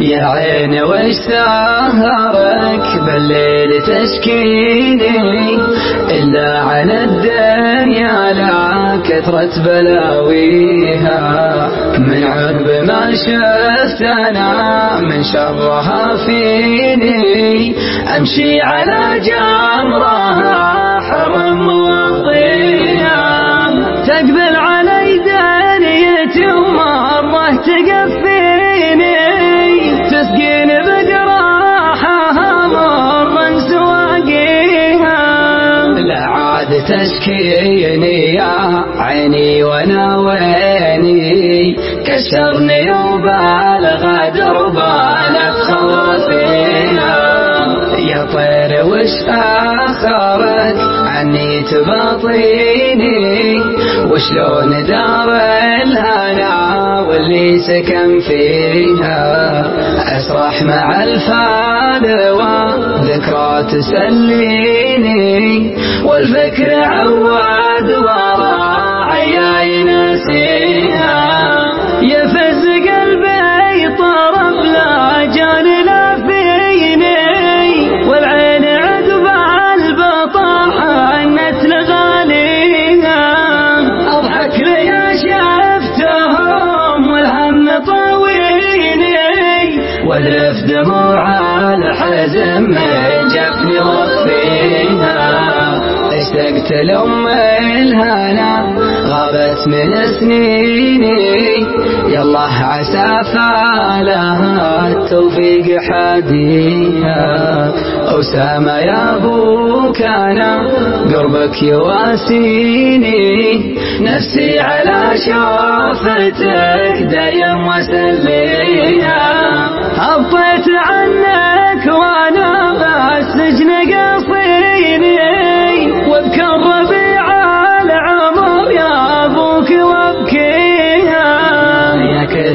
يا عيني وش سهرك بالليل تشكيني إلا عن الدنيا لا كثرة بلاوي. ما شفت أنا من شرها فيني أمشي على جمرها حرم وضيها تقبل علي دنيتي ومرة تقفيني. تسقيني بجراحها مرا سواقيها. لا عاد تشكيني يا عيني وأنا ويني كسرني وبالغ دربان خوافيها يا طير وش اخرك عني تباطيني. وشلون دار الهنا واللي سكن فيها؟ أسرح مع الفالوى ذكرى تسليني. والفكر عواد واذرف دموع الحزن من جفني وفيها أشتقت لأم الهنا غابت من سنيني. يالله عسى فالها التوفيق حديها أسامة يا أبوك أنا قربك يواسيني. نفسي على شوفتك دايم وسليها هبطت عنك وأنا بالسجن قصيني. واذكر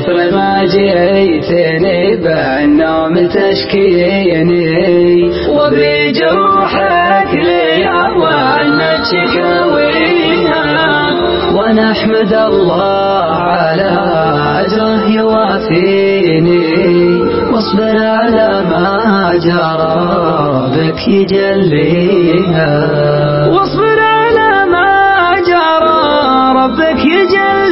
كثر ما جيتني بالنوم تشكيني وبجروحك لي وانك شكاويها ونحمد الله على أجره يوافيني واصبر على ما جرى بك يجليها واصبر على ما جرى ربك يجليها